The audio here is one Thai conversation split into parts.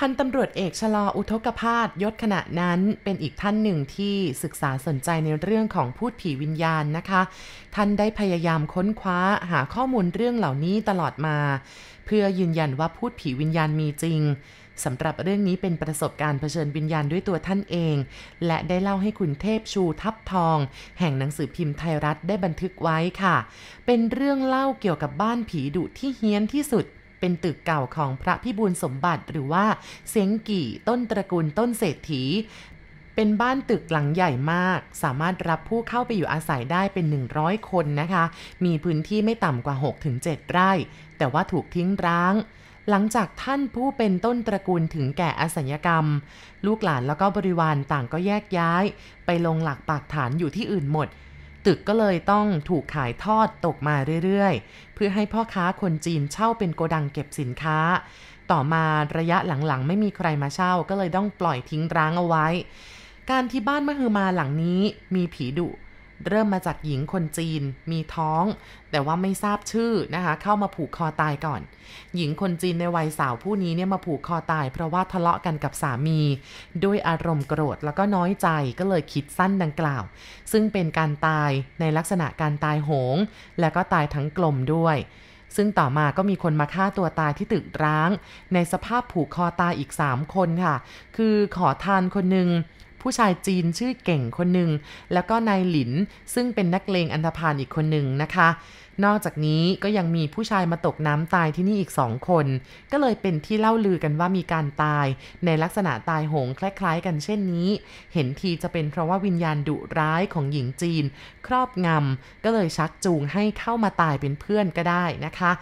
พันตำรวจเอกชลออุทกพาสยศขณะนั้นเป็นอีกท่านหนึ่งที่ศึกษาสนใจในเรื่องของพูดผีวิญญาณนะคะ ท่านได้พยายามค้นคว้าหาข้อมูลเรื่องเหล่านี้ตลอดมา เพื่อยืนยันว่าพูดผีวิญญาณมีจริงสำหรับเรื่องนี้เป็นประสบการณ์เผชิญวิญญาณด้วยตัวท่านเอง และได้เล่าให้คุณเทพชูทับทอง แห่งหนังสือพิมพ์ไทยรัฐได้บันทึกไว้ค่ะ เป็นเรื่องเล่าเกี่ยวกับบ้านผีดุที่เฮี้ยนที่สุด เป็นตึกเก่าของพระพิบูลสมบัติหรือว่าเสียงกี่ต้นตระกูลต้นเศรษฐี เป็นบ้านตึกหลังใหญ่มาก สามารถรับผู้เข้าไปอยู่อาศัยได้เป็น 100 คนนะคะ มีพื้นที่ไม่ต่ำกว่า 6-7 ไร่ แต่ว่าถูกทิ้งร้างหลังจากท่านผู้เป็นต้นตระกูลถึงแก่อสัญกรรม ลูกหลานแล้วก็บริวารต่างก็แยกย้าย ไปลงหลักปากฐานอยู่ที่อื่นหมด ตึกก็เลยต้องถูกขายทอดตกมาเรื่อยๆ เพื่อให้พ่อค้าคนจีนเช่าเป็นโกดังเก็บสินค้า ต่อมาระยะหลังๆ ไม่มีใครมาเช่าก็เลยต้องปล่อยทิ้งร้างเอาไว้ การที่บ้านมะฮือมาหลังนี้มีผีดุ เริ่มมาจากหญิงคนจีนมีท้อง แต่ว่าไม่ทราบชื่อนะคะ เข้ามาผูกคอตายก่อน หญิงคนจีนในวัยสาวผู้นี้เนี่ยมาผูกคอตาย เพราะว่าทะเลาะกันกับสามี ด้วยอารมณ์โกรธแล้วก็น้อยใจก็เลยคิดสั้นดังกล่าว ซึ่งเป็นการตายในลักษณะการตายโหง และก็ตายทั้งกลมด้วยซึ่งต่อมาก็มีคนมาฆ่าตัวตายที่ตึกร้าง ในสภาพผูกคอตายอีก 3 คนค่ะ คือขอทานคนหนึ่ง ผู้ชายจีนชื่อเก่งคนหนึ่งแล้วก็นายหลินซึ่งเป็นนักเลงอันธพาลอีกคนหนึ่งนะคะ นอกจากนี้ก็ยังมีผู้ชายมาตกน้ำตายที่นี่อีกสองคน ก็เลยเป็นที่เล่าลือกันว่ามีการตาย ในลักษณะตายโหงคล้ายๆ กันเช่นนี้ เห็นทีจะเป็นเพราะว่าวิญญาณดุร้ายของหญิงจีน ครอบงำก็เลยชักจูงให้เข้ามาตายเป็นเพื่อนก็ได้นะคะ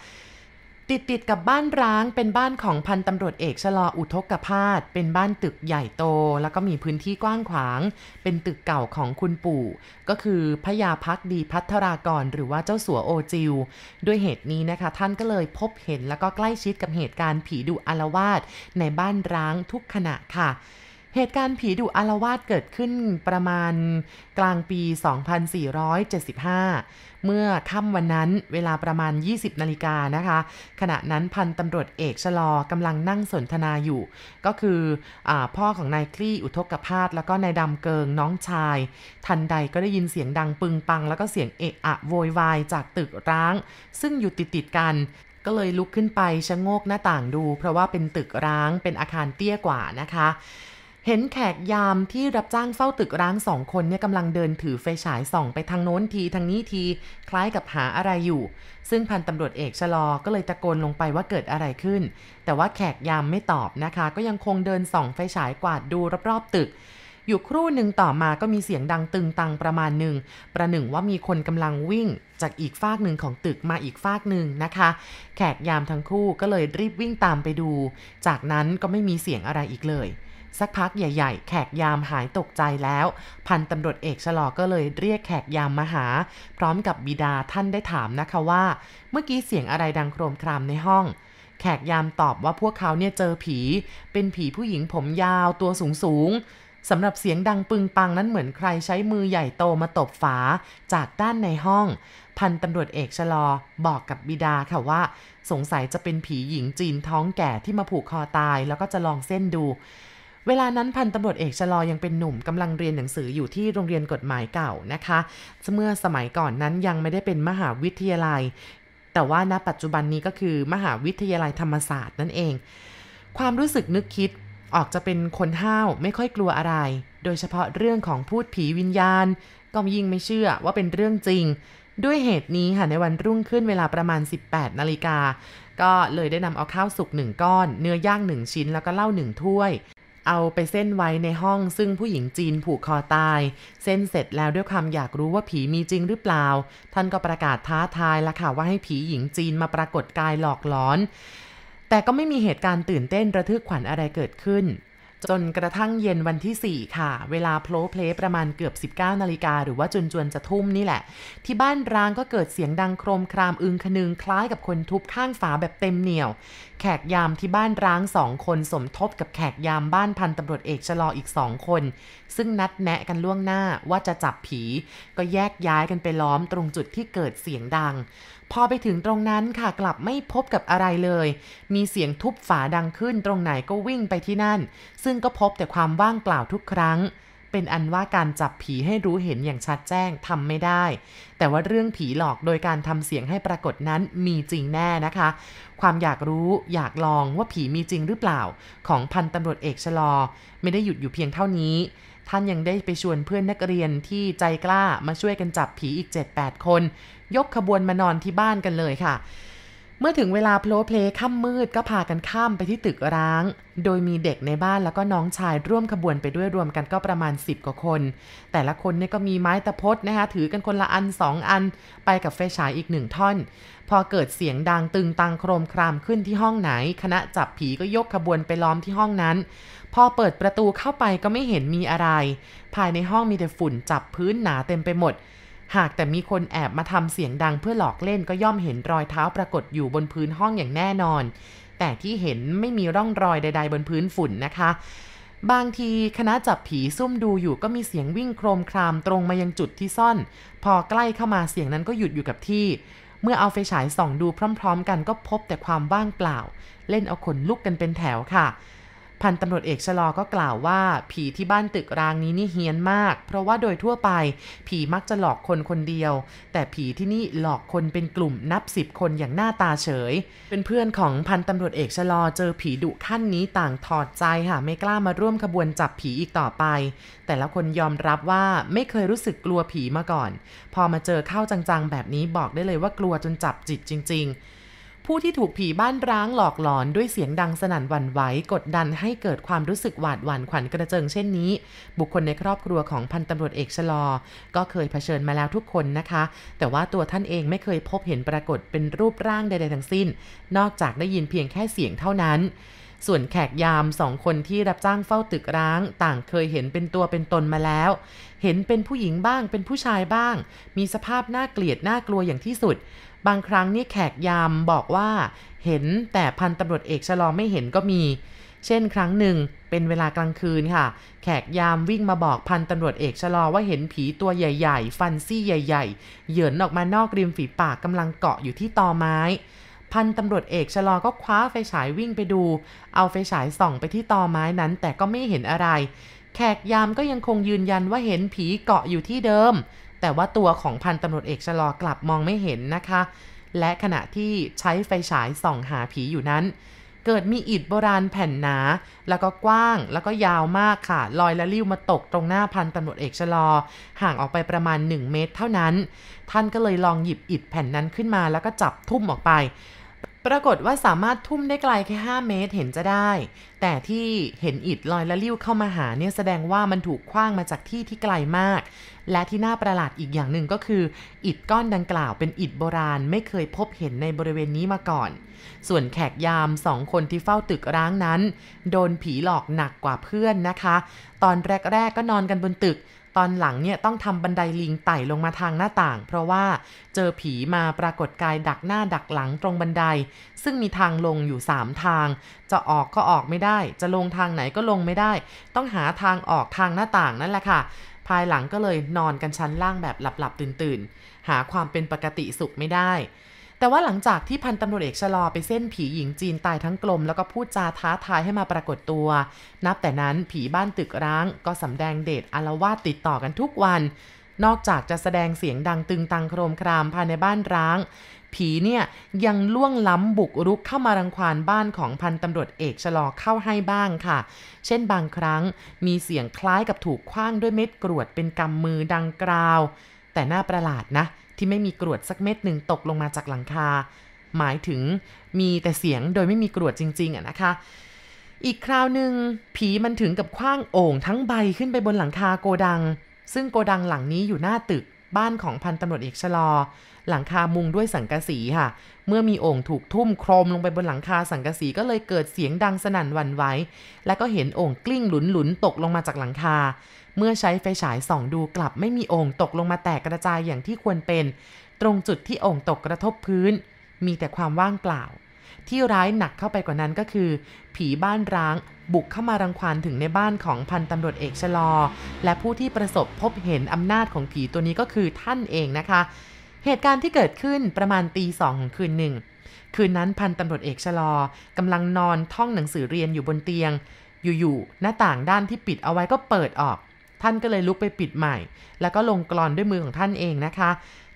ติดติดกับบ้านร้างเป็นบ้านของพันตำรวจเอกชะลออุทกพาสเป็นบ้านตึกใหญ่โต แล้วก็มีพื้นที่กว้างขวาง เป็นตึกเก่าของคุณปู่ ก็คือพยาพักดีพัทรากรหรือว่าเจ้าสัวโอจิว ด้วยเหตุนี้นะคะ ท่านก็เลยพบเห็นแล้วก็ใกล้ชิดกับเหตุการณ์ผีดุอารวาสในบ้านร้างทุกขณะค่ะ เหตุการณ์ผีดุอารวาสเกิดขึ้นประมาณกลางปี 2475 เมื่อค่ำวันนั้นเวลาประมาณ 20 นาฬิกานะคะ ขณะนั้นพันตำรวจเอกชะลอกำลังนั่งสนทนาอยู่ ก็คืออพ่อของนายคลี่อุทกพาสแล้วก็นายดำเกิงน้องชาย ทันใดก็ได้ยินเสียงดังปึงปัง แล้วก็เสียงเอะอะโวยวายจากตึกร้าง ซึ่งอยู่ติดติดกันก็เลยลุกขึ้นไปชะโงกหน้าต่างดู เพราะว่าเป็นตึกร้างเป็นอาคารเตี้ยกว่านะคะ เห็นแขกยามที่รับจ้างเฝ้าตึกร้างสองคนเนี่ยกำลังเดินถือไฟฉายส่องไปทางโน้นทีทางนี้ที คล้ายกับหาอะไรอยู่ ซึ่งพันตำรวจเอกชะลอก็เลยตะโกนลงไปว่าเกิดอะไรขึ้น แต่ว่าแขกยามไม่ตอบนะคะ ก็ยังคงเดินส่องไฟฉายกวาดดูรอบๆตึก อยู่ครู่หนึ่งต่อมาก็มีเสียงดังตึงตังประมาณหนึ่งประหนึ่งว่ามีคนกำลังวิ่งจากอีกฟากหนึ่งของตึกมาอีกฟากหนึ่งนะคะ แขกยามทั้งคู่ก็เลยรีบวิ่งตามไปดู จากนั้นก็ไม่มีเสียงอะไรอีกเลย สักพักใหญ่ ๆ แขกยามหายตกใจแล้ว พันตำรวจเอกชะลอก็เลยเรียกแขกยามมาหา พร้อมกับบิดาท่านได้ถามนะคะว่า เมื่อกี้เสียงอะไรดังโครมครามในห้องแขกยามตอบว่าพวกเขาเนี่ยเจอผี เป็นผีผู้หญิงผมยาวตัวสูงสูงสำหรับเสียงดังปึงปังนั้นเหมือนใครใช้มือใหญ่โตมาตบฝาจากด้านในห้อง พันตำรวจเอกชะลอบอกกับบิดาค่ะว่า สงสัยจะเป็นผีหญิงจีนท้องแก่ที่มาผูกคอตายแล้วก็จะลองเส้นดู เวลานั้นพันตำรวจเอกชะลอยังเป็นหนุ่มกำลังเรียนหนังสืออยู่ที่โรงเรียนกฎหมายเก่านะคะ เมื่อสมัยก่อนนั้นยังไม่ได้เป็นมหาวิทยาลัย แต่ว่าณปัจจุบันนี้ก็คือมหาวิทยาลัยธรรมศาสตร์นั่นเอง ความรู้สึกนึกคิดออกจะเป็นคนห้าวไม่ค่อยกลัวอะไร โดยเฉพาะเรื่องของพูดผีวิญญาณ ก็ยิ่งไม่เชื่อว่าเป็นเรื่องจริง ด้วยเหตุนี้ค่ะในวันรุ่งขึ้นเวลาประมาณ 18นาฬิกาก็เลยได้นำเอาข้าวสุกหนึ่งก้อน เนื้อย่างหนึ่งชิ้นแล้วก็เหล้าหนึ่งถ้วย เอาไปเส้นไว้ในห้องซึ่งผู้หญิงจีนผูกคอตาย เส้นเสร็จแล้วด้วยความอยากรู้ว่าผีมีจริงหรือเปล่า ท่านก็ประกาศท้าทายละค่ะว่าให้ผีหญิงจีนมาปรากฏกายหลอกหลอน แต่ก็ไม่มีเหตุการณ์ตื่นเต้นระทึกขวัญอะไรเกิดขึ้น จนกระทั่งเย็นวันที่ 4 ค่ะ เวลาโพลเพลประมาณเกือบ 19 นาฬิกาหรือว่าจนจวนจะทุ่มนี่แหละ ที่บ้านร้างก็เกิดเสียงดังโครมครามอึงคนึงคล้ายกับคนทุบข้างฝาแบบเต็มเหนียวแขกยามที่บ้านร้างสองคนสมทบกับแขกยามบ้านพันตำรวจเอกชะลออีกสองคน ซึ่งนัดแนะกันล่วงหน้าว่าจะจับผี ก็แยกย้ายกันไปล้อมตรงจุดที่เกิดเสียงดัง พอไปถึงตรงนั้นค่ะกลับไม่พบกับอะไรเลย มีเสียงทุบฝาดังขึ้นตรงไหนก็วิ่งไปที่นั่น ซึ่งก็พบแต่ความว่างเปล่าทุกครั้ง เป็นอันว่าการจับผีให้รู้เห็นอย่างชัดแจ้งทำไม่ได้ แต่ว่าเรื่องผีหลอกโดยการทำเสียงให้ปรากฏนั้นมีจริงแน่นะคะ ความอยากรู้อยากลองว่าผีมีจริงหรือเปล่า ของพันตำรวจเอกชะลอ ไม่ได้หยุดอยู่เพียงเท่านี้ท่านยังได้ไปชวนเพื่อนนักเรียนที่ใจกล้ามาช่วยกันจับผีอีก 7-8 คน ยกขบวนมานอนที่บ้านกันเลยค่ะ เมื่อถึงเวลาโพลเพลค่ำมืดก็พากันข้ามไปที่ตึกร้าง โดยมีเด็กในบ้านแล้วก็น้องชายร่วมขบวนไปด้วยรวมกันก็ประมาณ 10 กว่าคน แต่ละคนเนี่ยก็มีไม้ตะพดนะคะถือกันคนละอัน 2 อัน ไปกับไฟฉายอีกหนึ่งท่อน พอเกิดเสียงดังตึงตังโครมครามขึ้นที่ห้องไหน คณะจับผีก็ยกขบวนไปล้อมที่ห้องนั้น พอเปิดประตูเข้าไปก็ไม่เห็นมีอะไร ภายในห้องมีแต่ฝุ่นจับพื้นหนาเต็มไปหมด หากแต่มีคนแอบมาทำเสียงดังเพื่อหลอกเล่นก็ย่อมเห็นรอยเท้าปรากฏอยู่บนพื้นห้องอย่างแน่นอน แต่ที่เห็นไม่มีร่องรอยใด ๆ บนพื้นฝุ่นนะคะ บางทีคณะจับผีซุ่มดูอยู่ก็มีเสียงวิ่งโครมครามตรงมายังจุดที่ซ่อน พอใกล้เข้ามาเสียงนั้นก็หยุดอยู่กับที่ เมื่อเอาไฟฉายส่องดูพร้อม ๆ กันก็พบแต่ความว่างเปล่า เล่นเอาขนลุกกันเป็นแถวค่ะ พันตำรวจเอกชะลอก็กล่าวว่า ผีที่บ้านตึกรางนี้นี่เฮี้ยนมาก เพราะว่าโดยทั่วไป ผีมักจะหลอกคนคนเดียว แต่ผีที่นี่หลอกคนเป็นกลุ่มนับสิบคนอย่างหน้าตาเฉยเป็นเพื่อนของพันตำรวจเอกชะลอเจอผีดุขั้นนี้ต่างถอดใจค่ะไม่กล้ามาร่วมขบวนจับผีอีกต่อไป แต่ละคนยอมรับว่าไม่เคยรู้สึกกลัวผีมาก่อน พอมาเจอเข้าจังๆ แบบนี้บอกได้เลยว่ากลัวจนจับจิตจริง ๆ ผู้ที่ถูกผีบ้านร้างหลอกหลอนด้วยเสียงดังสนั่นหวั่นไหวกดดันให้เกิดความรู้สึกหวาดหวั่นขวัญกระเจิงเช่นนี้ บุคคลในครอบครัวของพันตำรวจเอกชะลอ ก็เคยเผชิญมาแล้วทุกคนนะคะ แต่ว่าตัวท่านเองไม่เคยพบเห็นปรากฏเป็นรูปร่างใดๆทั้งสิ้น นอกจากได้ยินเพียงแค่เสียงเท่านั้นส่วนแขกยามสองคนที่รับจ้างเฝ้าตึกร้าง ต่างเคยเห็นเป็นตัวเป็นตนมาแล้ว เห็นเป็นผู้หญิงบ้างเป็นผู้ชายบ้าง มีสภาพน่าเกลียดน่ากลัวอย่างที่สุด บางครั้งนี่แขกยามบอกว่าเห็นแต่พันตำรวจเอกชะลอไม่เห็นก็มี เช่นครั้งหนึ่งเป็นเวลากลางคืนค่ะ แขกยามวิ่งมาบอกพันตำรวจเอกชะลอว่าเห็นผีตัวใหญ่ๆ ฟันซี่ใหญ่ ๆ เหยินออกมานอกริมฝีปากกำลังเกาะอยู่ที่ตอไม้ พันตำรวจเอกชะลอก็คว้าไฟฉายวิ่งไปดู เอาไฟฉายส่องไปที่ตอไม้นั้น แต่ก็ไม่เห็นอะไร แขกยามก็ยังคงยืนยันว่าเห็นผีเกาะอยู่ที่เดิม แต่ว่าตัวของพันตำรวจเอกชะลอกลับมองไม่เห็นนะคะ และขณะที่ใช้ไฟฉายส่องหาผีอยู่นั้น เกิดมีอิฐโบราณแผ่นหนา แล้วก็กว้างแล้วก็ยาวมากค่ะ ลอยละลิ้วมาตกตรงหน้าพันตำรวจเอกชะลอ ห่างออกไปประมาณ 1 เมตรเท่านั้น ท่านก็เลยลองหยิบอิฐแผ่นนั้นขึ้นมาแล้วก็จับทุ่มออกไป ปรากฏว่าสามารถทุ่มได้ไกลแค่ 5 เมตรเห็นจะได้ แต่ที่เห็นอิฐลอยละลิ้วเข้ามาหาเนี่ยแสดงว่ามันถูกคว้างมาจากที่ที่ไกลมาก และที่น่าประหลาดอีกอย่างหนึ่งก็คือ อิฐก้อนดังกล่าวเป็นอิฐโบราณไม่เคยพบเห็นในบริเวณนี้มาก่อน ส่วนแขกยามสองคนที่เฝ้าตึกร้างนั้น โดนผีหลอกหนักกว่าเพื่อนนะคะ ตอนแรกๆก็นอนกันบนตึก ตอนหลังเนี่ยต้องทำบันไดลิงไต่ลงมาทางหน้าต่าง เพราะว่าเจอผีมาปรากฏกายดักหน้าดักหลังตรงบันได ซึ่งมีทางลงอยู่ 3 ทาง จะออกก็ออกไม่ได้ จะลงทางไหนก็ลงไม่ได้ ต้องหาทางออกทางหน้าต่างนั่นแหละค่ะ ภายหลังก็เลยนอนกันชั้นล่างแบบหลับๆตื่นๆ หาความเป็นปกติสุขไม่ได้ แต่ว่าหลังจากที่พันตำรวจเอกชะลอไปเส้นผีหญิงจีนตายทั้งกลม แล้วก็พูดจาท้าทายให้มาปรากฏตัว นับแต่นั้นผีบ้านตึกร้างก็สำแดงเดชอารวาสติดต่อกันทุกวัน นอกจากจะแสดงเสียงดังตึงตังโครมครามภายในบ้านร้าง ผีเนี่ยยังล่วงล้ำบุกรุกเข้ามารังควานบ้านของพันตำรวจเอกชะลอเข้าให้บ้างค่ะ เช่นบางครั้งมีเสียงคล้ายกับถูกคว้างด้วยเม็ดกรวดเป็นกำมือดังกราว แต่น่าประหลาดนะ ที่ไม่มีกรวดสักเม็ดหนึ่งตกลงมาจากหลังคา หมายถึงมีแต่เสียงโดยไม่มีกรวดจริงๆอะนะคะ อีกคราวหนึ่งผีมันถึงกับคว้างโอ่งทั้งใบขึ้นไปบนหลังคาโกดัง ซึ่งโกดังหลังนี้อยู่หน้าตึกบ้านของพันตำรวจเอกชะลอ หลังคามุงด้วยสังกะสีค่ะ เมื่อมีโอ่งถูกทุ่มโครมลงไปบนหลังคาสังกะสีก็เลยเกิดเสียงดังสนั่นหวั่นไหวและก็เห็นโอ่งกลิ้งหลุนๆตกลงมาจากหลังคา เมื่อใช้ไฟฉายส่องดูกลับไม่มีโอ่งตกลงมาแตกกระจายอย่างที่ควรเป็น ตรงจุดที่โอ่งตกกระทบพื้น มีแต่ความว่างเปล่า ที่ร้ายหนักเข้าไปกว่านั้นก็คือ ผีบ้านร้างบุกเข้ามารังควานถึงในบ้านของพันตำรวจเอกชะลอ และผู้ที่ประสบพบเห็นอำนาจของผีตัวนี้ก็คือท่านเองนะคะ เหตุการณ์ที่เกิดขึ้นประมาณตีสองของคืนหนึ่ง คืนนั้นพันตำรวจเอกชะลอกำลังนอนท่องหนังสือเรียนอยู่บนเตียง อยู่ๆหน้าต่างด้านที่ปิดเอาไว้ก็เปิดออก ท่านก็เลยลุกไปปิดใหม่ แล้วก็ลงกรอนด้วยมือของท่านเองนะคะ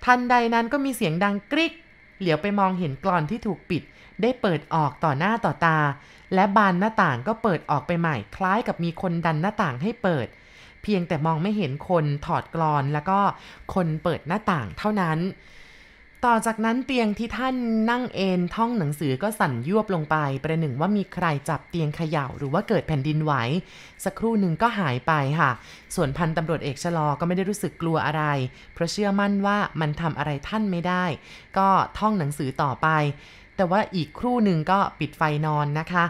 ทันใดนั้นก็มีเสียงดังกริ๊กเหลียวไปมองเห็นกรอนที่ถูกปิด ได้เปิดออกต่อหน้าต่อตา และบานหน้าต่างก็เปิดออกไปใหม่ คล้ายกับมีคนดันหน้าต่างให้เปิด เพียงแต่มองไม่เห็นคนถอดกรอนแล้วก็คนเปิดหน้าต่างเท่านั้น ต่อจากนั้นเตียงที่ท่านนั่งเอนท่องหนังสือก็สั่นยวบลงไป ประหนึ่งว่ามีใครจับเตียงเขย่าหรือว่าเกิดแผ่นดินไหว สักครู่หนึ่งก็หายไปค่ะ ส่วนพันตำรวจเอกชะลอก็ไม่ได้รู้สึกกลัวอะไร เพราะเชื่อมั่นว่ามันทำอะไรท่านไม่ได้ ก็ท่องหนังสือต่อไป แต่ว่าอีกครู่หนึ่งก็ปิดไฟนอนนะคะ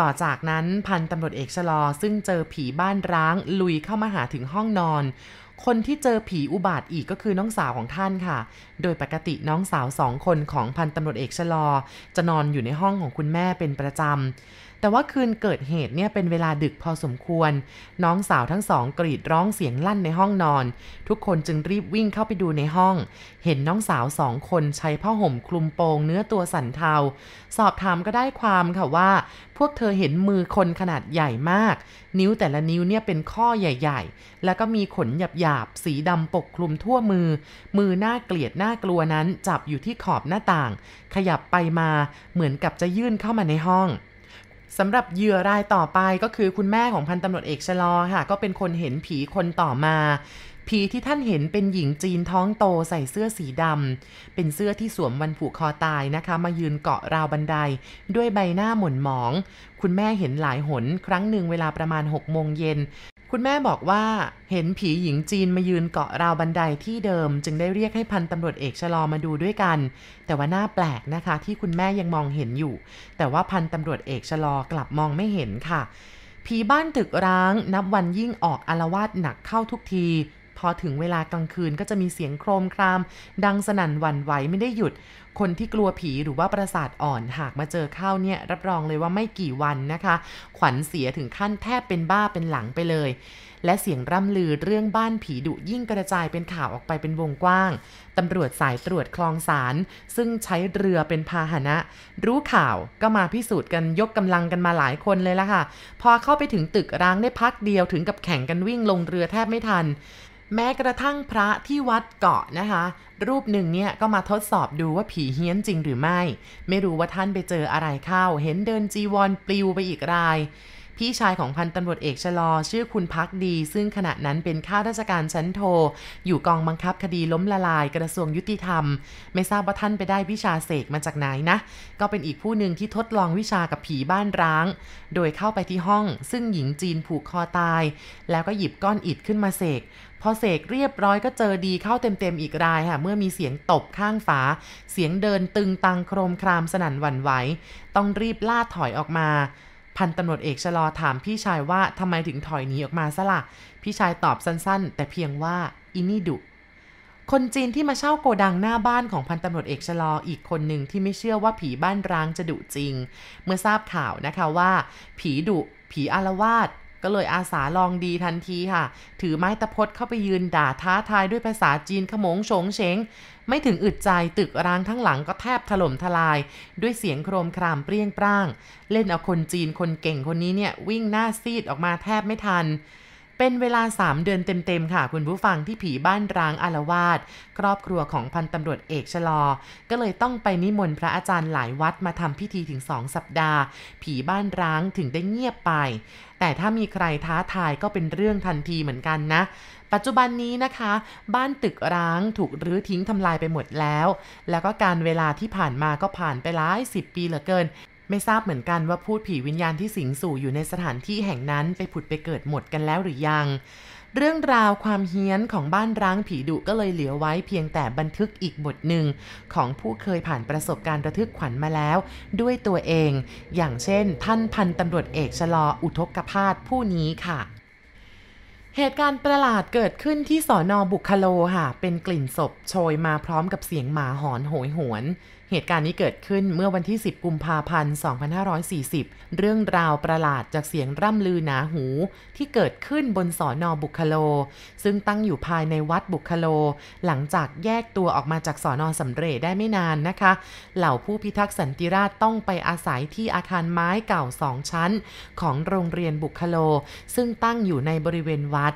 ต่อจากนั้นพันตำรวจเอกชะลอซึ่งเจอผีบ้านร้าง ลุยเข้ามาหาถึงห้องนอน คนที่เจอผีอุบาทอีกก็คือน้องสาวของท่านค่ะ โดยปกติน้องสาวสองคนของพันตำรวจเอกชะลอ จะนอนอยู่ในห้องของคุณแม่เป็นประจำ แต่ว่าคืนเกิดเหตุเนี่ยเป็นเวลาดึกพอสมควร น้องสาวทั้งสองกรีดร้องเสียงลั่นในห้องนอน ทุกคนจึงรีบวิ่งเข้าไปดูในห้อง เห็นน้องสาวสองคนใช้ผ้าห่มคลุมโปงเนื้อตัวสันเทา สอบถามก็ได้ความค่ะว่า พวกเธอเห็นมือคนขนาดใหญ่มาก นิ้วแต่ละนิ้วเนี่ยเป็นข้อใหญ่ ๆ แล้วก็มีขนหยาบๆสีดำปกคลุมทั่วมือ มือหน่าเกลียดหน่ากลัวนั้นจับอยู่ที่ขอบหน้าต่าง ขยับไปมาเหมือนกับจะยื่นเข้ามาในห้อง สำหรับเหยื่อรายต่อไปก็คือคุณแม่ของพันตำรวจเอกชะลอค่ะ ก็เป็นคนเห็นผีคนต่อมา ผีที่ท่านเห็นเป็นหญิงจีนท้องโตใส่เสื้อสีดำเป็นเสื้อที่สวมวันผูกคอตายนะคะ มายืนเกาะราวบันได ด้วยใบหน้าหม่นหมอง คุณแม่เห็นหลายหน ครั้งหนึ่งเวลาประมาณ6โมงเย็น คุณแม่บอกว่าเห็นผีหญิงจีนมายืนเกาะราวบันไดที่เดิม จึงได้เรียกให้พันตำรวจเอกชะลอมาดูด้วยกัน แต่ว่าน่าแปลกนะคะ ที่คุณแม่ยังมองเห็นอยู่ แต่ว่าพันตำรวจเอกชะลอกลับมองไม่เห็นค่ะผีบ้านตึกร้างนับวันยิ่งออกอารวาสหนักเข้าทุกที พอถึงเวลากลางคืนก็จะมีเสียงโครมคราม ดังสนั่นหวั่นไหวไม่ได้หยุด คนที่กลัวผีหรือว่าประสาทอ่อนหากมาเจอเข้าเนี่ยรับรองเลยว่าไม่กี่วันนะคะ ขวัญเสียถึงขั้นแทบเป็นบ้าเป็นหลังไปเลย และเสียงร่ำลือเรื่องบ้านผีดุยิ่งกระจายเป็นข่าวออกไปเป็นวงกว้างตำรวจสายตรวจคลองสาร ซึ่งใช้เรือเป็นพาหนะ รู้ข่าวก็มาพิสูจน์กันยกกำลังกันมาหลายคนเลยละค่ะ พอเข้าไปถึงตึกร้างได้พักเดียวถึงกับแข่งกันวิ่งลงเรือแทบไม่ทัน แม้กระทั่งพระที่วัดเกาะนะคะ รูปหนึ่งเนี่ยก็มาทดสอบดูว่าผีเฮี้ยนจริงหรือไม่ ไม่รู้ว่าท่านไปเจออะไรเข้า เห็นเดินจีวรปลิวไปอีกราย พี่ชายของพันตำรวจเอกชะลอ ชื่อคุณพักดี ซึ่งขณะนั้นเป็นข้าราชการชั้นโท อยู่กองบังคับคดีล้มละลายกระทรวงยุติธรรม ไม่ทราบว่าท่านไปได้วิชาเสกมาจากไหนนะ ก็เป็นอีกผู้หนึ่งที่ทดลองวิชากับผีบ้านร้าง โดยเข้าไปที่ห้อง ซึ่งหญิงจีนผูกคอตาย แล้วก็หยิบก้อนอิฐขึ้นมาเสก พอเสกเรียบร้อยก็เจอดีเข้าเต็มๆอีกรายค่ะเมื่อมีเสียงตบข้างฝา เสียงเดินตึงตังโครมครามสนั่นหวั่นไหว ต้องรีบล่าถอยออกมา พันตำรวจเอกชะลอถามพี่ชายว่าทำไมถึงถอยหนีออกมาซะละ่ะพี่ชายตอบสั้นๆ แต่เพียงว่าอินี่ดุคนจีนที่มาเช่าโกดังหน้าบ้านของพันตำรวจเอกชะลออีกคนหนึ่งที่ไม่เชื่อว่าผีบ้านร้างจะดุจริง เมื่อทราบข่าวนะคะว่า ผีดุ ผีอารวาส ก็เลยอาสาลองดีทันทีค่ะ ถือไม้ตะพดเข้าไปยืนด่าท้าทายด้วยภาษาจีนขมงโฉงเฉงไม่ถึงอึดใจตึกร้างทั้งหลังก็แทบถล่มทลาย ด้วยเสียงโครมครามเปรี้ยงปร้าง เล่นเอาคนจีนคนเก่งคนนี้เนี่ย วิ่งหน้าซีดออกมาแทบไม่ทัน เป็นเวลา 3 เดือนเต็มๆค่ะ คุณผู้ฟังที่ผีบ้านร้างอารวาสครอบครัวของพันตำรวจเอกชะลอ ก็เลยต้องไปนิมนต์พระอาจารย์หลายวัดมาทำพิธีถึง 2 สัปดาห์ ผีบ้านร้างถึงได้เงียบไป แต่ถ้ามีใครท้าทายก็เป็นเรื่องทันทีเหมือนกันนะ ปัจจุบันนี้นะคะ บ้านตึกร้างถูกรื้อทิ้งทำลายไปหมดแล้ว แล้วก็การเวลาที่ผ่านมาก็ผ่านไปหลายสิบปีเหลือเกินไม่ทราบเหมือนกันว่าพูดผีวิญญาณที่สิงสู่อยู่ในสถานที่แห่งนั้นไปผุดไปเกิดหมดกันแล้วหรือยัง เรื่องราวความเฮี้ยนของบ้านร้างผีดุก็เลยเหลือไว้เพียงแต่บันทึกอีกบทหนึ่ง ของผู้เคยผ่านประสบการณ์ระทึกขวัญมาแล้ว ด้วยตัวเอง อย่างเช่น ท่านพันตำรวจเอกชะลออุทกพาสผู้นี้ค่ะเหตุการณ์ประหลาดเกิดขึ้นที่สอนอบุคโลค่ะ เป็นกลิ่นศพโชยมาพร้อมกับเสียงหมาหอนโหยหวน เหตุการณ์นี้เกิดขึ้นเมื่อวันที่ 10 กุมภาพันธ์ 2540 เรื่องราวประหลาดจากเสียงร่ำลือหนาหู ที่เกิดขึ้นบนสอนอบุคโล ซึ่งตั้งอยู่ภายในวัดบุคโล หลังจากแยกตัวออกมาจากสอนอสำเร็จได้ไม่นานนะคะ เหล่าผู้พิทักษ์สันติราษต้องไปอาศัยที่อาคารไม้เก่าสองชั้น ของโรงเรียนบุคโล ซึ่งตั้งอยู่ในบริเวณวัด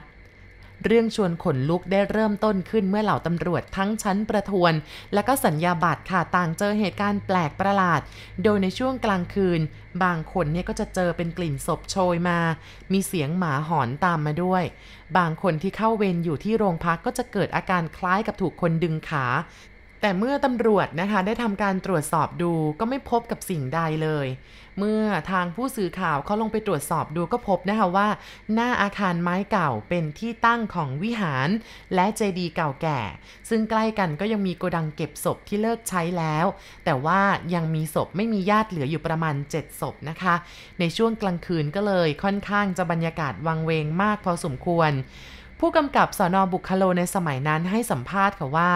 เรื่องชวนขนลุกได้เริ่มต้นขึ้นเมื่อเหล่าตำรวจทั้งชั้นประทวน และก็สัญญาบัตรค่ะต่างเจอเหตุการณ์แปลกประหลาด โดยในช่วงกลางคืน บางคนเนี่ยก็จะเจอเป็นกลิ่นศพโชยมา มีเสียงหมาหอนตามมาด้วย บางคนที่เข้าเวรอยู่ที่โรงพักก็จะเกิดอาการคล้ายกับถูกคนดึงขาแต่เมื่อตำรวจนะคะได้ทำการตรวจสอบดูก็ไม่พบกับสิ่งใดเลย เมื่อทางผู้สื่อข่าวเขาลงไปตรวจสอบดูก็พบนะคะว่า หน้าอาคารไม้เก่าเป็นที่ตั้งของวิหาร และเจดีย์เก่าแก่ ซึ่งใกล้กันก็ยังมีโกดังเก็บศพที่เลิกใช้แล้ว แต่ว่ายังมีศพไม่มีญาติเหลืออยู่ประมาณ 7 ศพนะคะ ในช่วงกลางคืนก็เลยค่อนข้างจะบรรยากาศวังเวงมากพอสมควร ผู้กำกับสอนอบุคโลในสมัยนั้นให้สัมภาษณ์ค่ะว่า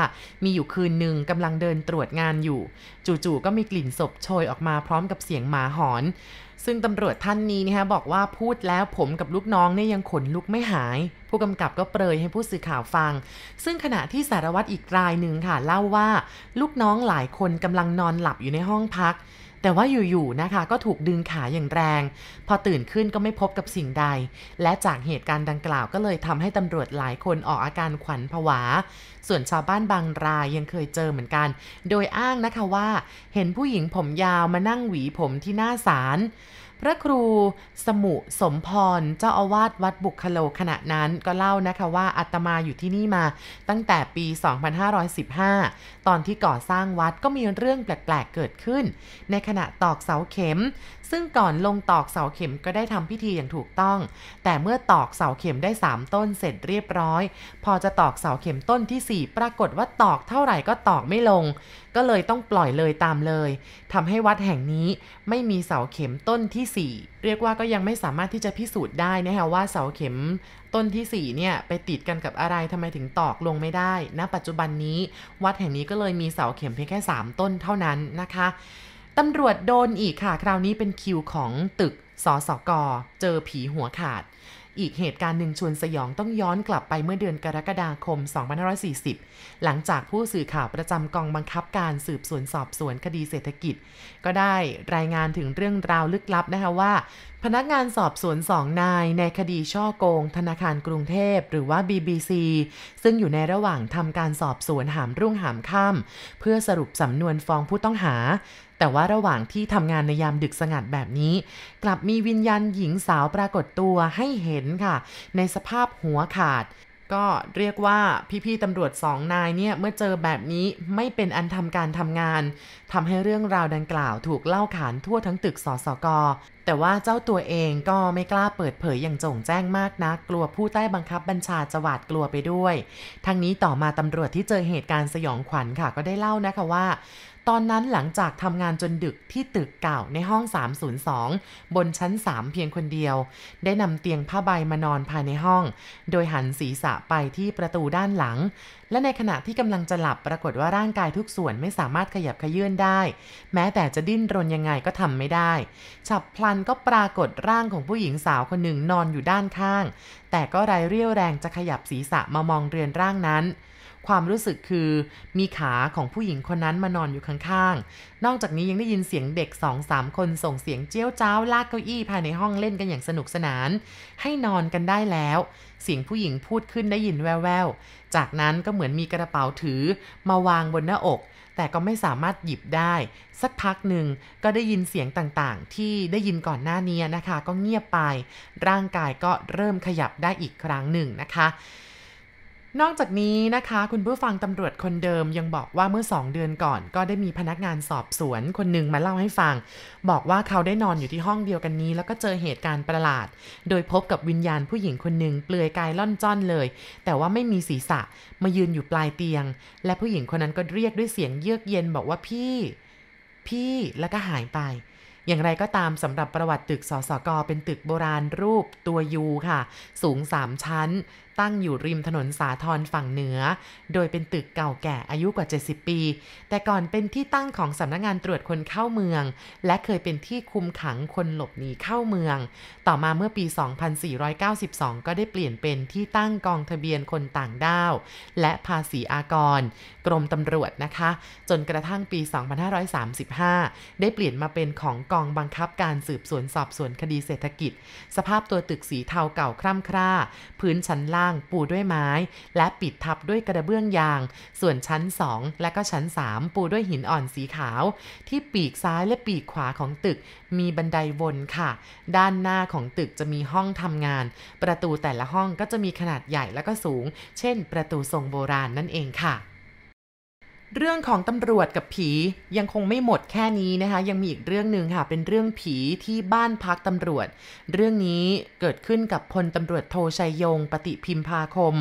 มีอยู่คืนหนึ่งกำลังเดินตรวจงานอยู่ จู่ๆก็มีกลิ่นศพโชยออกมาพร้อมกับเสียงหมาหอน ซึ่งตำรวจท่านนี้นะคะบอกว่าพูดแล้วผมกับลูกน้องเนี่ยยังขนลุกไม่หาย ผู้กำกับก็เปรยให้ผู้สื่อข่าวฟัง ซึ่งขณะที่สารวัตรอีกรายหนึ่งค่ะเล่าว่า ลูกน้องหลายคนกำลังนอนหลับอยู่ในห้องพัก แต่ว่าอยู่ๆนะคะก็ถูกดึงขาอย่างแรง พอตื่นขึ้นก็ไม่พบกับสิ่งใด และจากเหตุการณ์ดังกล่าวก็เลยทำให้ตำรวจหลายคนออกอาการขวัญผวา ส่วนชาวบ้านบางรายยังเคยเจอเหมือนกัน โดยอ้างนะคะว่า เห็นผู้หญิงผมยาวมานั่งหวีผมที่หน้าศาล พระครูสมุสมพร เจ้าอาวาสวัดบุคโลขณะนั้นก็เล่านะคะว่าอาตมาอยู่ที่นี่มาตั้งแต่ปี 2515 ตอนที่ก่อสร้างวัดก็มีเรื่องแปลกๆเกิดขึ้น ในขณะตอกเสาเข็ม ซึ่งก่อนลงตอกเสาเข็มก็ได้ทำพิธีอย่างถูกต้อง แต่เมื่อตอกเสาเข็มได้ 3 ต้นเสร็จเรียบร้อย พอจะตอกเสาเข็มต้นที่ 4 ปรากฏว่าตอกเท่าไหร่ก็ตอกไม่ลง ก็เลยต้องปล่อยเลยตามเลยทำให้วัดแห่งนี้ไม่มีเสาเข็มต้นที่ 4 เรียกว่าก็ยังไม่สามารถที่จะพิสูจน์ได้นะคะว่าเสาเข็มต้นที่4เนี่ยไปติดกันกับอะไรทำไมถึงตอกลงไม่ได้ณปัจจุบันนี้ วัดแห่งนี้ก็เลยมีเสาเข็มเพียงแค่ 3 ต้นเท่านั้นนะคะตำรวจโดนอีกค่ะ คราวนี้เป็นคิวของตึกสสก เจอผีหัวขาด อีกเหตุการณ์หนึ่งชวนสยองต้องย้อนกลับไปเมื่อเดือนกรกฎาคม 2540 หลังจากผู้สื่อข่าวประจำกองบังคับการสืบสวนสอบสวนคดีเศรษฐกิจ ก็ได้รายงานถึงเรื่องราวลึกลับนะคะว่า พนักงานสอบสวนสองนายในคดีช่อโกง ธนาคารกรุงเทพหรือว่า BBC ซึ่งอยู่ในระหว่างทำการสอบสวนหามรุ่งหามค่ำเพื่อสรุปสำนวนฟ้องผู้ต้องหา แต่ว่าระหว่างที่ทำงานในยามดึกสงัดแบบนี้ กลับมีวิญญาณหญิงสาวปรากฏตัวให้เห็นค่ะ ในสภาพหัวขาด ก็เรียกว่าพี่ๆตำรวจสองนายเนี่ย เมื่อเจอแบบนี้ไม่เป็นอันทำการทำงานทำให้เรื่องราวดังกล่าวถูกเล่าขานทั่วทั้งตึกสสก แต่ว่าเจ้าตัวเองก็ไม่กล้าเปิดเผยอย่างโจ่งแจ้งมากนะัก กลัวผู้ใต้บังคับบัญชาจะหวาดกลัวไปด้วย ทั้งนี้ต่อมาตำรวจที่เจอเหตุการณ์สยองขวัญค่ะก็ได้เล่านะคะว่า ตอนนั้นหลังจากทำงานจนดึกที่ตึกเก่าในห้อง 302 บนชั้น 3 เพียงคนเดียว ได้นำเตียงผ้าใบมานอนภายในห้อง โดยหันศีรษะไปที่ประตูด้านหลัง และในขณะที่กำลังจะหลับปรากฏว่าร่างกายทุกส่วนไม่สามารถขยับขยื่นได้ แม้แต่จะดิ้นรนยังไงก็ทำไม่ได้ ฉับพลันก็ปรากฏร่างของผู้หญิงสาวคนหนึ่งนอนอยู่ด้านข้าง แต่ก็ไร้เรี่ยวแรงจะขยับศีรษะมามองเรือนร่างนั้น ความรู้สึกคือมีขาของผู้หญิงคนนั้นมานอนอยู่ข้างๆ นอกจากนี้ยังได้ยินเสียงเด็กสองสามคนส่งเสียงเจี้ยวจ้าวลากเก้าอี้ภายในห้องเล่นกันอย่างสนุกสนาน ให้นอนกันได้แล้ว เสียงผู้หญิงพูดขึ้นได้ยินแว่วๆ จากนั้นก็เหมือนมีกระเป๋าถือมาวางบนหน้าอก แต่ก็ไม่สามารถหยิบได้ สักพักหนึ่งก็ได้ยินเสียงต่างๆ ที่ได้ยินก่อนหน้านี้นะคะ ก็เงียบไป ร่างกายก็เริ่มขยับได้อีกครั้งหนึ่งนะคะ นอกจากนี้นะคะ คุณผู้ฟังตำรวจคนเดิมยังบอกว่าเมื่อ 2 เดือนก่อน ก็ได้มีพนักงานสอบสวนคนหนึ่งมาเล่าให้ฟัง บอกว่าเขาได้นอนอยู่ที่ห้องเดียวกันนี้ แล้วก็เจอเหตุการณ์ประหลาด โดยพบกับวิญญาณผู้หญิงคนหนึ่งเปลือยกายล่อนจ้อนเลย แต่ว่าไม่มีศีรษะมายืนอยู่ปลายเตียง และผู้หญิงคนนั้นก็เรียกด้วยเสียงเยือกเย็นบอกว่าพี่ พี่แล้วก็หายไปอย่างไรก็ตามสำหรับประวัติตึกสสกเป็นตึกโบราณรูปตัวยูค่ะ สูง 3 ชั้น ตั้งอยู่ริมถนนสาทรฝั่งเหนือ โดยเป็นตึกเก่าแก่อายุกว่า 70 ปี แต่ก่อนเป็นที่ตั้งของสำนักงงานตรวจคนเข้าเมือง และเคยเป็นที่คุมขังคนหลบหนีเข้าเมือง ต่อมาเมื่อปี 2492 ก็ได้เปลี่ยนเป็นที่ตั้งกองทะเบียนคนต่างด้าว และภาษีอากร กรมตำรวจนะคะ จนกระทั่งปี 2535 ได้เปลี่ยนมาเป็นของกองบังคับการสืบสวนสอบสวนคดีเศรษฐกิจ สภาพตัวตึกสีเทาเก่าคร่ำคร่า พื้นชั้นล่างปูด้วยไม้ และปิดทับด้วยกระเบื้องยาง ส่วนชั้น 2 และก็ชั้น 3 ปูด้วยหินอ่อนสีขาว ที่ปีกซ้ายและปีกขวาของตึก มีบันไดวนค่ะ ด้านหน้าของตึกจะมีห้องทำงาน ประตูแต่ละห้องก็จะมีขนาดใหญ่และก็สูง เช่น ประตูทรงโบราณนั่นเองค่ะ เรื่องของตำรวจกับผียังคงไม่หมดแค่นี้นะคะ ยังมีอีกเรื่องหนึ่งค่ะ เป็นเรื่องผีที่บ้านพักตำรวจ เรื่องนี้เกิดขึ้นกับพลตำรวจโทชัยยง ปฏิพิมพาคม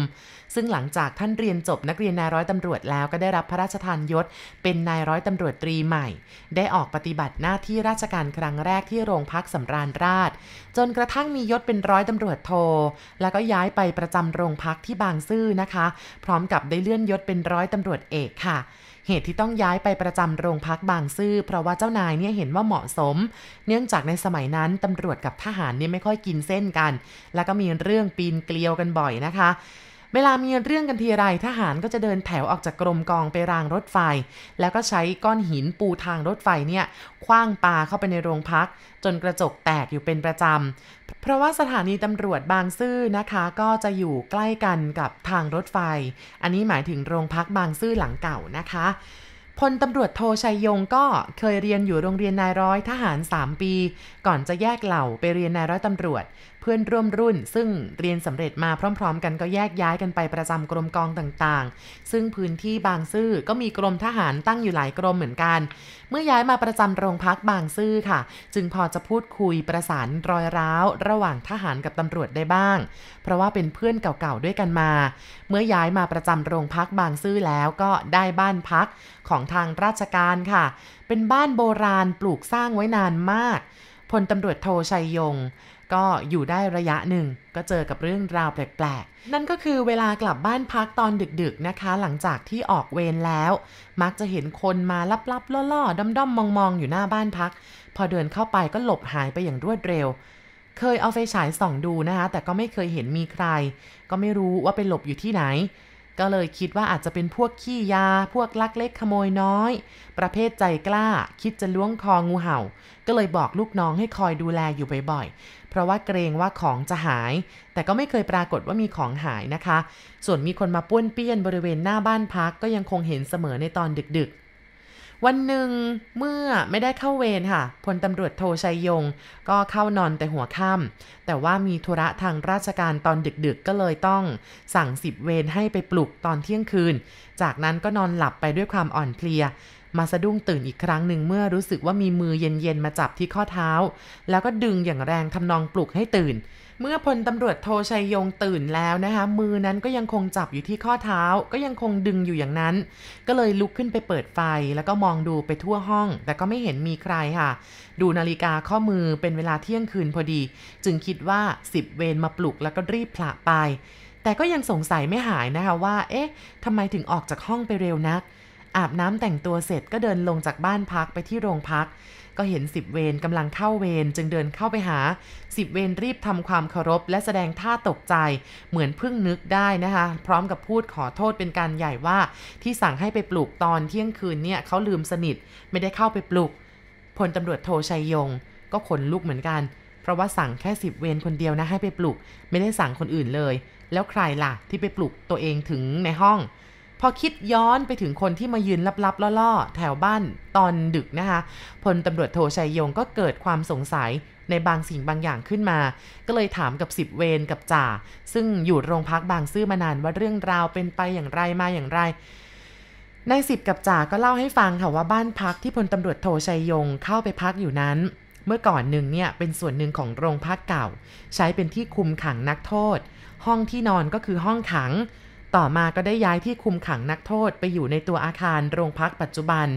ซึ่งหลังจากท่านเรียนจบนักเรียนนายร้อยตำรวจแล้วก็ได้รับพระราชทานยศ เป็นนายร้อยตำรวจตรีใหม่ ได้ออกปฏิบัติหน้าที่ราชการครั้งแรกที่โรงพักสำราญราช จนกระทั่งมียศเป็นร้อยตำรวจโท แล้วก็ย้ายไปประจำโรงพักที่บางซื่อนะคะ พร้อมกับได้เลื่อนยศเป็นร้อยตำรวจเอกค่ะเหตุที่ต้องย้ายไปประจำโรงพักบางซื่อเพราะว่าเจ้านายเนี่ยเห็นว่าเหมาะสม เนื่องจากในสมัยนั้นตำรวจกับทหารเนี่ยไม่ค่อยกินเส้นกัน แล้วก็มีเรื่องปีนเกลียวกันบ่อยนะคะ เวลามีเรื่องกันทีไรทหารก็จะเดินแถวออกจากกรมกองไปรางรถไฟ แล้วก็ใช้ก้อนหินปูทางรถไฟเนี่ยคว้างปาเข้าไปในโรงพัก จนกระจกแตกอยู่เป็นประจำ เพราะว่าสถานีตำรวจบางซื่อนะคะก็จะอยู่ใกล้กันกับทางรถไฟ อันนี้หมายถึงโรงพักบางซื่อหลังเก่านะคะพลตำรวจโทชัยยงก็เคยเรียนอยู่โรงเรียนนายร้อยทหาร 3 ปี ก่อนจะแยกเหล่าไปเรียนนายร้อยตำรวจ พื่อนร่วมรุ่น ซึ่งเรียนสำเร็จมาพร้อม ๆ กันก็แยกย้ายกันไปประจำกรมกองต่างๆ ซึ่งพื้นที่บางซื่อก็มีกรมทหารตั้งอยู่หลายกรมเหมือนกัน เมื่อย้ายมาประจำโรงพักบางซื่อค่ะ จึงพอจะพูดคุยประสานรอยร้าว ระหว่างทหารกับตำรวจได้บ้าง เพราะว่าเป็นเพื่อนเก่าๆด้วยกันมา เมื่อย้ายมาประจำโรงพักบางซื่อแล้วก็ได้บ้านพักของทางราชการค่ะ เป็นบ้านโบราณปลูกสร้างไว้นานมากพลตำรวจโทชัยยง ก็อยู่ได้ระยะหนึ่งก็เจอกับเรื่องราวแปลกๆ นั่นก็คือเวลากลับบ้านพักตอนดึกๆนะคะ หลังจากที่ออกเวรแล้ว มักจะเห็นคนมาลับๆล่อๆด้อมๆมองๆ อยู่หน้าบ้านพัก พอเดินเข้าไปก็หลบหายไปอย่างรวดเร็ว เคยเอาไฟฉายส่องดูนะคะ แต่ก็ไม่เคยเห็นมีใคร ก็ไม่รู้ว่าไปหลบอยู่ที่ไหน ก็เลยคิดว่าอาจจะเป็นพวกขี้ยา พวกลักเล็กขโมยน้อย ประเภทใจกล้า คิดจะล้วงคองูเห่า ก็เลยบอกลูกน้องให้คอยดูแลอยู่บ่อย เพราะว่าเกรงว่าของจะหาย แต่ก็ไม่เคยปรากฏว่ามีของหายนะคะ ส่วนมีคนมาป้วนเปี้ยนบริเวณหน้าบ้านพักก็ยังคงเห็นเสมอในตอนดึกๆวันหนึ่งเมื่อไม่ได้เข้าเวรค่ะพลตำรวจโทชัยยง ก็เข้านอนแต่หัวค่ำแต่ว่ามีธุระทางราชการตอนดึกๆก็เลยต้องสั่งสิบเวรให้ไปปลุกตอนเที่ยงคืน จากนั้นก็นอนหลับไปด้วยความอ่อนเพลีย มาสะดุ้งตื่นอีกครั้งหนึ่งเมื่อรู้สึกว่ามีมือเย็นๆมาจับที่ข้อเท้า แล้วก็ดึงอย่างแรงทำนองปลุกให้ตื่น เมื่อพลตำรวจโทชัยยงตื่นแล้วนะคะ มือนั้นก็ยังคงจับอยู่ที่ข้อเท้า ก็ยังคงดึงอยู่อย่างนั้น ก็เลยลุกขึ้นไปเปิดไฟ แล้วก็มองดูไปทั่วห้อง แต่ก็ไม่เห็นมีใครค่ะ ดูนาฬิกาข้อมือเป็นเวลาเที่ยงคืนพอดี จึงคิดว่าสิบเวรมาปลุกแล้วก็รีบผละไปแต่ก็ยังสงสัยไม่หายนะคะว่า เอ๊ะทำไมถึงออกจากห้องไปเร็วนัก อาบน้ำแต่งตัวเสร็จก็เดินลงจากบ้านพักไปที่โรงพัก ก็เห็นสิบเวรกำลังเข้าเวรจึงเดินเข้าไปหาสิบเวรรีบทำความเคารพ และแสดงท่าตกใจเหมือนเพิ่งนึกได้นะคะ พร้อมกับพูดขอโทษเป็นการใหญ่ว่า ที่สั่งให้ไปปลุกตอนเที่ยงคืนเนี่ยเขาลืมสนิทไม่ได้เข้าไปปลุกพลตำรวจโทชัยยง ก็ขนลุกเหมือนกัน เพราะว่าสั่งแค่สิบเวรคนเดียวนะให้ไปปลุก ไม่ได้สั่งคนอื่นเลย แล้วใครล่ะที่ไปปลุกตัวเองถึงในห้อง พอคิดย้อนไปถึงคนที่มายืนลับๆล่อๆ แถวบ้านตอนดึกนะคะพลตำรวจโทชัยยงก็เกิดความสงสัยในบางสิ่งบางอย่างขึ้นมา ก็เลยถามกับสิบเวรกับจ่า ซึ่งอยู่โรงพักบางซื่อมานานว่าเรื่องราวเป็นไปอย่างไรมาอย่างไรในสิบกับจ่าก็เล่าให้ฟังค่ะว่าบ้านพักที่พลตำรวจโทชัยยงเข้าไปพักอยู่นั้น เมื่อก่อนหนึ่งเนี่ยเป็นส่วนหนึ่งของโรงพักเก่า ใช้เป็นที่คุมขังนักโทษ ห้องที่นอนก็คือห้องขัง ต่อมาก็ได้ย้ายที่คุมขังนักโทษไปอยู่ในตัวอาคารโรงพักปัจจุบัน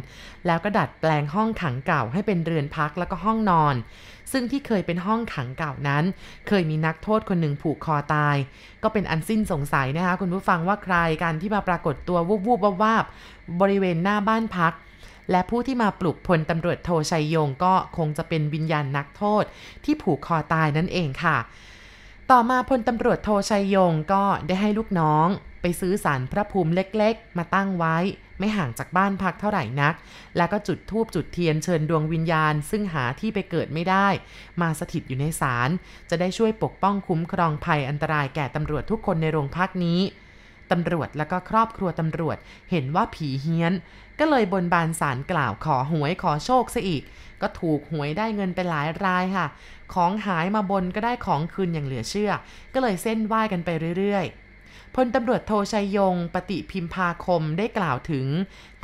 แล้วก็ดัดแปลงห้องขังเก่าให้เป็นเรือนพักแล้วก็ห้องนอน ซึ่งที่เคยเป็นห้องขังเก่านั้น เคยมีนักโทษคนหนึ่งผูกคอตาย ก็เป็นอันสิ้นสงสัยนะคะคุณผู้ฟังว่าใครกันที่มาปรากฏตัววูบวูบวาบบริเวณหน้าบ้านพักและผู้ที่มาปลุกพลตำรวจโทชัยยงก็คงจะเป็นวิญญาณนักโทษที่ผูกคอตายนั่นเองค่ะ ต่อมาพลตำรวจโทชัยยงก็ได้ให้ลูกน้อง ไปซื้อสารพระภูมิเล็กๆ มาตั้งไว้ ไม่ห่างจากบ้านพักเท่าไหร่นัก แล้วก็จุดธูปจุดเทียนเชิญดวงวิญญาณ ซึ่งหาที่ไปเกิดไม่ได้ มาสถิตอยู่ในศาลจะได้ช่วยปกป้องคุ้มครองภัยอันตรายแก่ตำรวจทุกคนในโรงพักนี้ตำรวจและก็ครอบครัวตำรวจเห็นว่าผีเฮี้ยน ก็เลยบนบานสารกล่าวขอหวยขอโชคซะอีก ก็ถูกหวยได้เงินไปหลายรายค่ะ ของหายมาบนก็ได้ของคืนอย่างเหลือเชื่อ ก็เลยเส้นไหว้กันไปเรื่อยๆ พลตำรวจโทชัยยง ปฏิพิมพาคมได้กล่าวถึง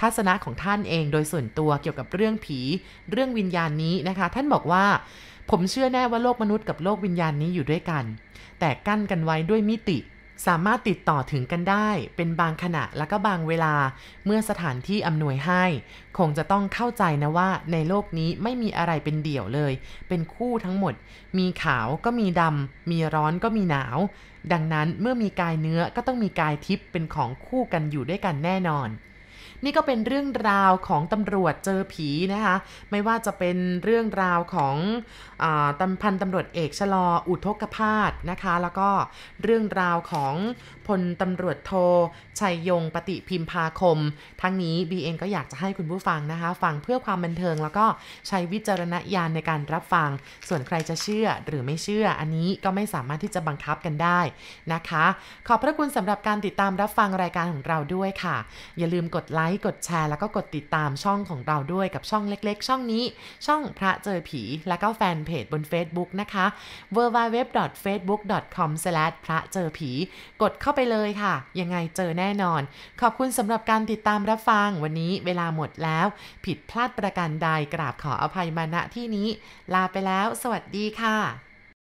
ทัศนะของท่านเองโดยส่วนตัวเกี่ยวกับเรื่องผี เรื่องวิญญาณนี้นะคะ ท่านบอกว่าผมเชื่อแน่ว่าโลกมนุษย์กับโลกวิญญาณนี้อยู่ด้วยกัน แต่กั้นกันไว้ด้วยมิติ สามารถติดต่อถึงกันได้ เป็นบางขณะและก็บางเวลา เมื่อสถานที่อำนวยให้ คงจะต้องเข้าใจนะว่าในโลกนี้ไม่มีอะไรเป็นเดี่ยวเลย เป็นคู่ทั้งหมด มีขาวก็มีดำมีร้อนก็มีหนาว ดังนั้นเมื่อมีกายเนื้อก็ต้องมีกายทิพย์เป็นของคู่กันอยู่ด้วยกันแน่นอน นี่ก็เป็นเรื่องราวของตำรวจเจอผีนะคะ ไม่ว่าจะเป็นเรื่องราวของอตำพันตำรวจเอกชะลออุทกพาสนะคะ แล้วก็เรื่องราวของพลตำรวจโทชัยยงปฏิพิมพาคม ทั้งนี้บีเองก็อยากจะให้คุณผู้ฟังนะคะ ฟังเพื่อความบันเทิงแล้วก็ใช้วิจารณญาณในการรับฟัง ส่วนใครจะเชื่อหรือไม่เชื่อ อันนี้ก็ไม่สามารถที่จะบังคับกันได้นะคะ ขอบพระคุณสำหรับการติดตามรับฟังรายการของเราด้วยค่ะ อย่าลืมกดไลค์กดแชร์ แล้วก็กดติดตามช่องของเราด้วยกับช่องเล็กๆ ช่องนี้ ช่องพระเจอผี แล้วก็แฟนเพจบน Facebook นะคะ www.facebook.com/ พระเจอผีกดเข้าไปเลยค่ะ ยังไงเจอแน่นอน ขอบคุณสำหรับการติดตามรับฟังวันนี้เวลาหมดแล้ว ผิดพลาดประการใดกราบขออภัยมาณที่นี้ ลาไปแล้ว สวัสดีค่ะ